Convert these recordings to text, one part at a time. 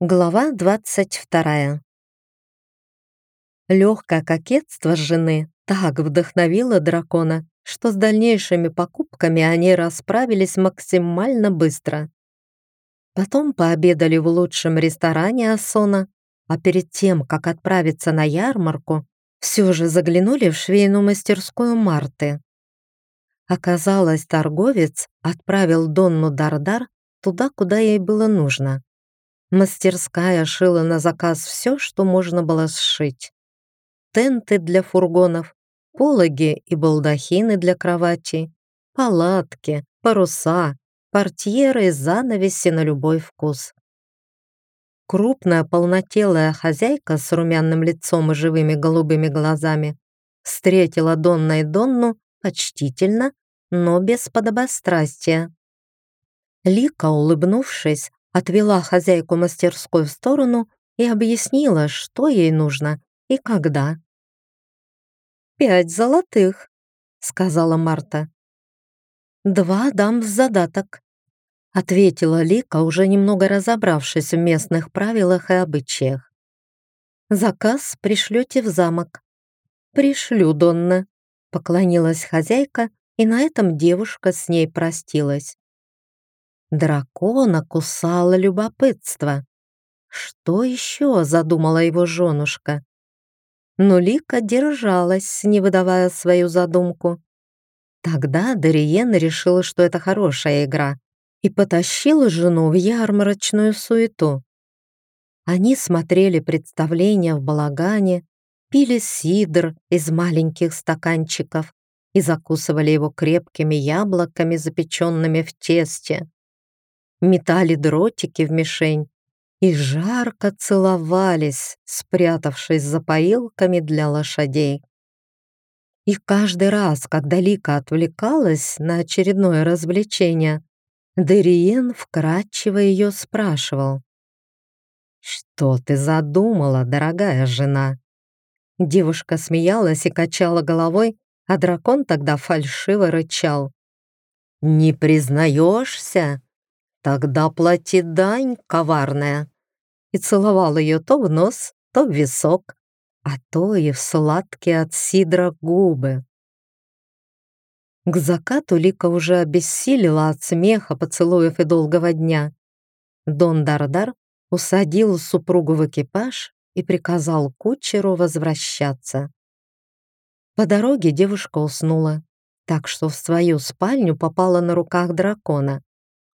Глава 22. Легкое кокетство жены так вдохновило дракона, что с дальнейшими покупками они расправились максимально быстро. Потом пообедали в лучшем ресторане Асона, а перед тем, как отправиться на ярмарку, все же заглянули в швейную мастерскую Марты. Оказалось, торговец отправил Донну Дардар туда, куда ей было нужно. Мастерская шила на заказ все, что можно было сшить. Тенты для фургонов, пологи и балдахины для кровати, палатки, паруса, портьеры и занавеси на любой вкус. Крупная полнотелая хозяйка с румяным лицом и живыми голубыми глазами встретила Донна и Донну почтительно, но без подобострастия. Лика, улыбнувшись, отвела хозяйку мастерской в сторону и объяснила, что ей нужно и когда. «Пять золотых», — сказала Марта. «Два дам в задаток», — ответила Лика, уже немного разобравшись в местных правилах и обычаях. «Заказ пришлете в замок». «Пришлю, Донна», — поклонилась хозяйка, и на этом девушка с ней простилась. Дракона кусало любопытство. Что еще задумала его женушка? Но Лика держалась, не выдавая свою задумку. Тогда Дариен решила, что это хорошая игра, и потащила жену в ярмарочную суету. Они смотрели представления в балагане, пили сидр из маленьких стаканчиков и закусывали его крепкими яблоками, запеченными в тесте метали дротики в мишень и жарко целовались, спрятавшись за поилками для лошадей. И каждый раз, когда Лика отвлекалась на очередное развлечение, Дериен вкратчиво ее спрашивал. «Что ты задумала, дорогая жена?» Девушка смеялась и качала головой, а дракон тогда фальшиво рычал. «Не признаешься? «Тогда плати дань, коварная!» И целовал ее то в нос, то в висок, а то и в сладкие от сидра губы. К закату Лика уже обессилила от смеха, поцелуев и долгого дня. Дон Дардар усадил супругу в экипаж и приказал кучеру возвращаться. По дороге девушка уснула, так что в свою спальню попала на руках дракона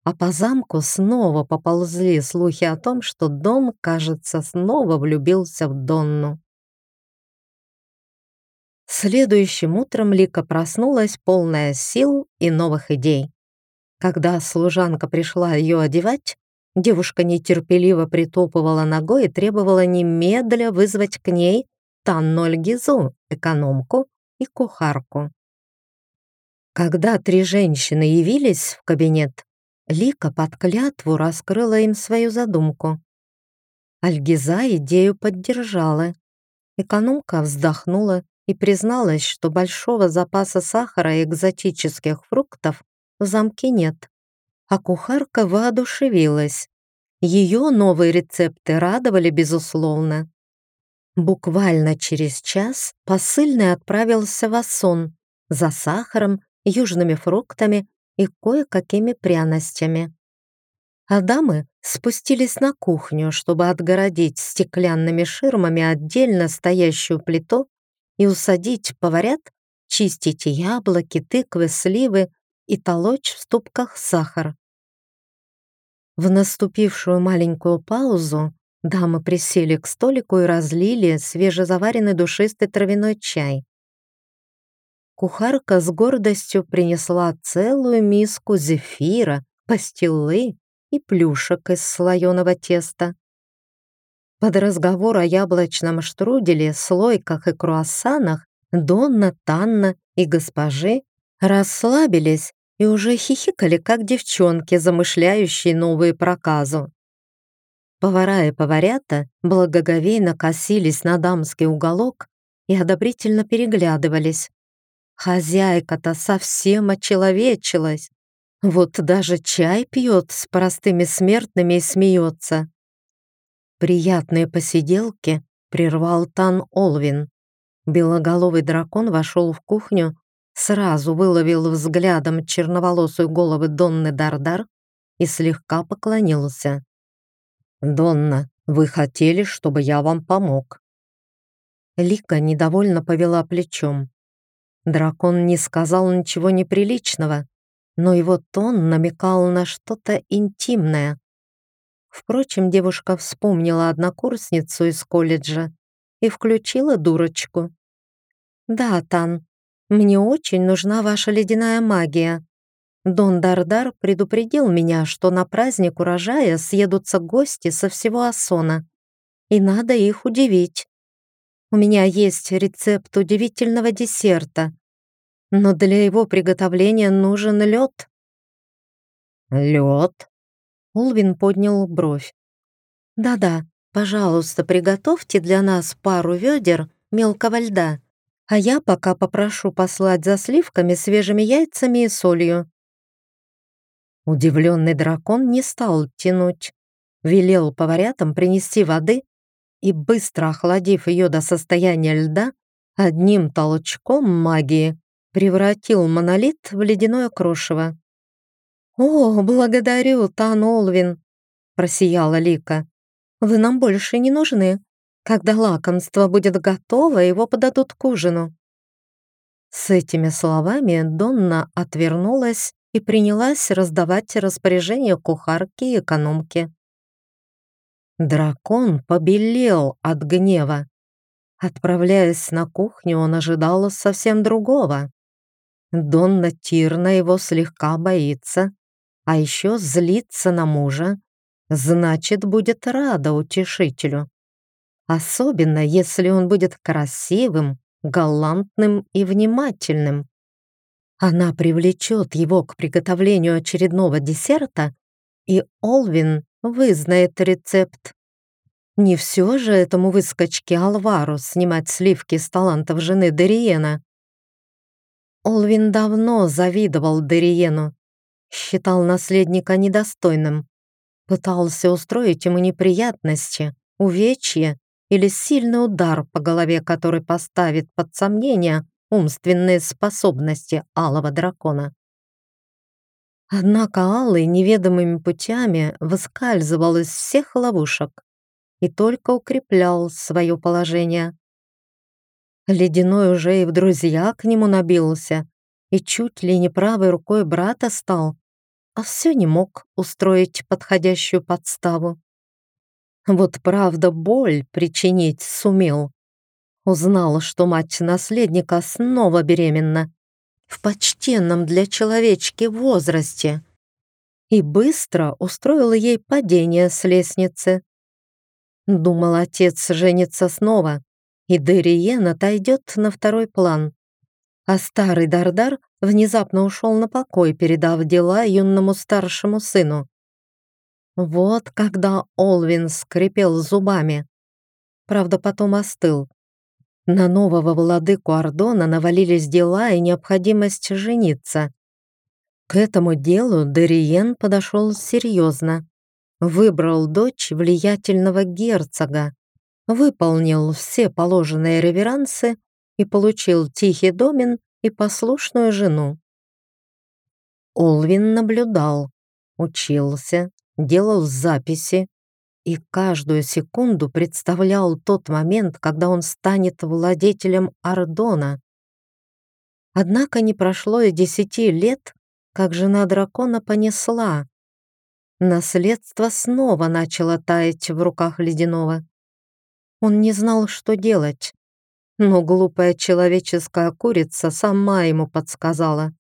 а по замку снова поползли слухи о том, что Дон, кажется, снова влюбился в Донну. Следующим утром Лика проснулась, полная сил и новых идей. Когда служанка пришла ее одевать, девушка нетерпеливо притопывала ногой и требовала немедля вызвать к ней Танну Альгизу, экономку и кухарку. Когда три женщины явились в кабинет, Лика под клятву раскрыла им свою задумку. Альгиза идею поддержала. Экономка вздохнула и призналась, что большого запаса сахара и экзотических фруктов в замке нет. А кухарка воодушевилась. Ее новые рецепты радовали безусловно. Буквально через час посыльный отправился в Асон за сахаром, южными фруктами и кое-какими пряностями. А дамы спустились на кухню, чтобы отгородить стеклянными ширмами отдельно стоящую плиту и усадить поварят чистить яблоки, тыквы, сливы и толочь в ступках сахар. В наступившую маленькую паузу дамы присели к столику и разлили свежезаваренный душистый травяной чай. Кухарка с гордостью принесла целую миску зефира, пастилы и плюшек из слоеного теста. Под разговор о яблочном штруделе, слойках и круассанах Донна, Танна и госпожи расслабились и уже хихикали, как девчонки, замышляющие новые проказу. Повара и поварята благоговейно косились на дамский уголок и одобрительно переглядывались. Хозяйка-то совсем очеловечилась. Вот даже чай пьет с простыми смертными и смеется. Приятные посиделки прервал Тан Олвин. Белоголовый дракон вошел в кухню, сразу выловил взглядом черноволосую голову Донны Дардар и слегка поклонился. «Донна, вы хотели, чтобы я вам помог?» Лика недовольно повела плечом. Дракон не сказал ничего неприличного, но его тон намекал на что-то интимное. Впрочем, девушка вспомнила однокурсницу из колледжа и включила дурочку. «Да, Тан, мне очень нужна ваша ледяная магия. Дон Дардар предупредил меня, что на праздник урожая съедутся гости со всего Асона, и надо их удивить. У меня есть рецепт удивительного десерта, но для его приготовления нужен лед. Лед? Улвин поднял бровь. Да-да, пожалуйста, приготовьте для нас пару ведер мелкого льда, а я пока попрошу послать за сливками, свежими яйцами и солью. Удивленный дракон не стал тянуть. Велел поварятам принести воды и, быстро охладив ее до состояния льда, одним толчком магии превратил монолит в ледяное крошево. «О, благодарю, Тан Олвин!» — просияла Лика. «Вы нам больше не нужны. Когда лакомство будет готово, его подадут к ужину». С этими словами Донна отвернулась и принялась раздавать распоряжения кухарки и экономки. Дракон побелел от гнева. Отправляясь на кухню, он ожидал совсем другого. Донна Тирна его слегка боится, а еще злится на мужа, значит, будет рада утешителю. Особенно, если он будет красивым, галантным и внимательным. Она привлечет его к приготовлению очередного десерта, и Олвин вызнает рецепт. Не все же этому выскочке Алвару снимать сливки с талантов жены Дериена. Олвин давно завидовал Дериену, считал наследника недостойным, пытался устроить ему неприятности, увечья или сильный удар по голове, который поставит под сомнение умственные способности алого дракона. Однако Алый неведомыми путями выскальзывал из всех ловушек и только укреплял свое положение. Ледяной уже и в друзья к нему набился и чуть ли не правой рукой брата стал, а все не мог устроить подходящую подставу. Вот правда боль причинить сумел. Узнал, что мать наследника снова беременна, в почтенном для человечки возрасте, и быстро устроил ей падение с лестницы. Думал, отец женится снова, и Дериен отойдет на второй план. А старый Дардар внезапно ушел на покой, передав дела юному старшему сыну. Вот когда Олвин скрипел зубами. Правда, потом остыл. На нового владыку Ордона навалились дела и необходимость жениться. К этому делу Дериен подошел серьезно. Выбрал дочь влиятельного герцога, выполнил все положенные реверансы и получил тихий домен и послушную жену. Олвин наблюдал, учился, делал записи, и каждую секунду представлял тот момент, когда он станет владетелем Ардона. Однако не прошло и десяти лет, как жена дракона понесла. Наследство снова начало таять в руках Ледяного. Он не знал, что делать, но глупая человеческая курица сама ему подсказала.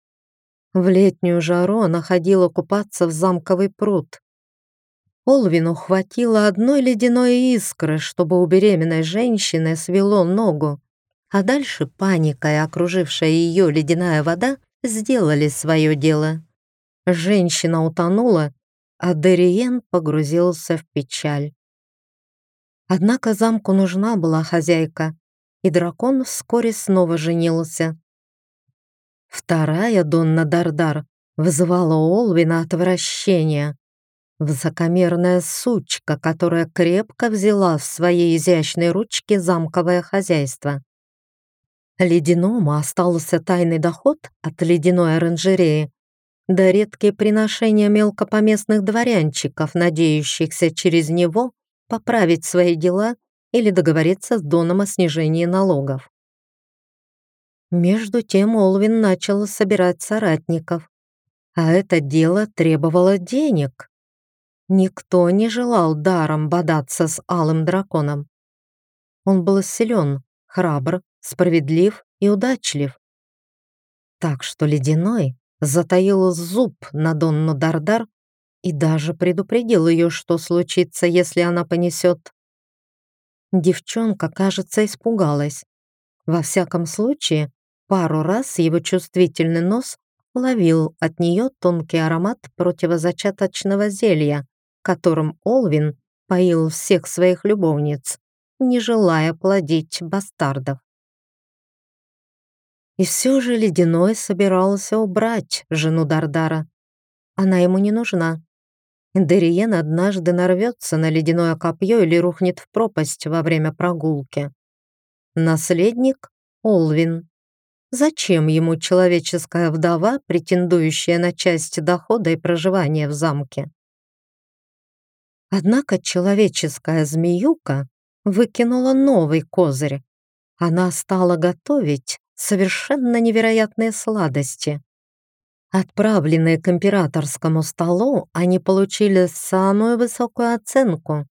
В летнюю жару она ходила купаться в замковый пруд. Олвину хватило одной ледяной искры, чтобы у беременной женщины свело ногу, а дальше паника и окружившая ее ледяная вода сделали свое дело. Женщина утонула, а Дериен погрузился в печаль. Однако замку нужна была хозяйка, и дракон вскоре снова женился. Вторая Донна Дардар вызывала Олвина отвращение. Высокомерная сучка, которая крепко взяла в свои изящные ручки замковое хозяйство. Ледяному остался тайный доход от ледяной оранжереи, да редкие приношения мелкопоместных дворянчиков, надеющихся через него поправить свои дела или договориться с Доном о снижении налогов. Между тем Олвин начал собирать соратников, а это дело требовало денег. Никто не желал даром бодаться с алым драконом. Он был силен, храбр, справедлив и удачлив. Так что Ледяной затаил зуб на Донну Дардар и даже предупредил ее, что случится, если она понесет. Девчонка, кажется, испугалась. Во всяком случае, пару раз его чувствительный нос ловил от нее тонкий аромат противозачаточного зелья, которым Олвин поил всех своих любовниц, не желая плодить бастардов. И все же Ледяной собирался убрать жену Дардара. Она ему не нужна. Дериен однажды нарвется на ледяное копье или рухнет в пропасть во время прогулки. Наследник — Олвин. Зачем ему человеческая вдова, претендующая на часть дохода и проживания в замке? Однако человеческая змеюка выкинула новый козырь. Она стала готовить совершенно невероятные сладости. Отправленные к императорскому столу, они получили самую высокую оценку.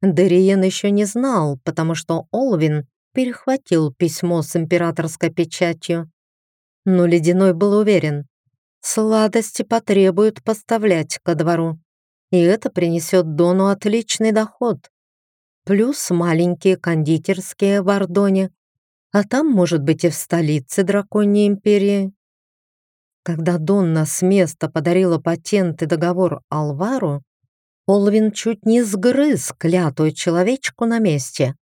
Дериен еще не знал, потому что Олвин перехватил письмо с императорской печатью. Но Ледяной был уверен, сладости потребуют поставлять ко двору, и это принесет Дону отличный доход. Плюс маленькие кондитерские в Ордоне, а там, может быть, и в столице Драконьей империи. Когда Донна с места подарила патент и договор Алвару, Олвин чуть не сгрыз клятую человечку на месте.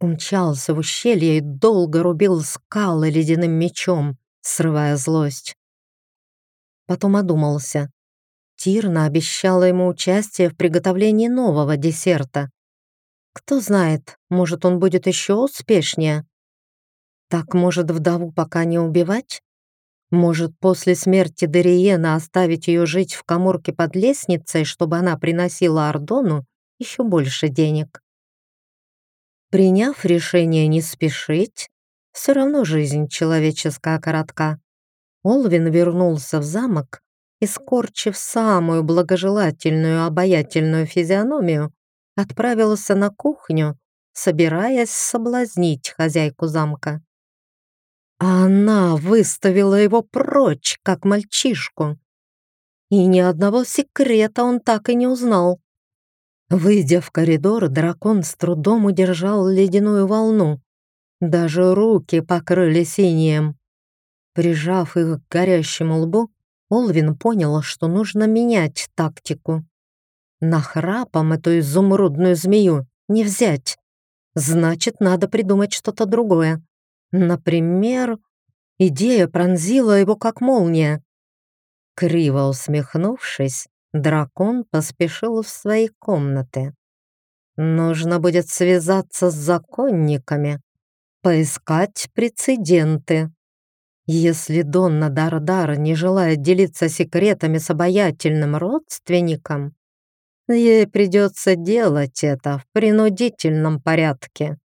Умчался в ущелье и долго рубил скалы ледяным мечом, срывая злость. Потом одумался. Тирна обещала ему участие в приготовлении нового десерта. Кто знает, может, он будет еще успешнее. Так, может, вдову пока не убивать? Может, после смерти Дериена оставить ее жить в коморке под лестницей, чтобы она приносила Ордону еще больше денег? Приняв решение не спешить, все равно жизнь человеческая коротка, Олвин вернулся в замок и, скорчив самую благожелательную обаятельную физиономию, отправился на кухню, собираясь соблазнить хозяйку замка. А она выставила его прочь, как мальчишку. И ни одного секрета он так и не узнал. Выйдя в коридор, дракон с трудом удержал ледяную волну. Даже руки покрыли синим. Прижав их к горящему лбу, Олвин понял, что нужно менять тактику. Нахрапом эту изумрудную змею не взять. Значит, надо придумать что-то другое. Например, идея пронзила его как молния. Криво усмехнувшись, дракон поспешил в свои комнаты. Нужно будет связаться с законниками, поискать прецеденты. Если Донна Дардара не желает делиться секретами с обаятельным родственником, ей придется делать это в принудительном порядке.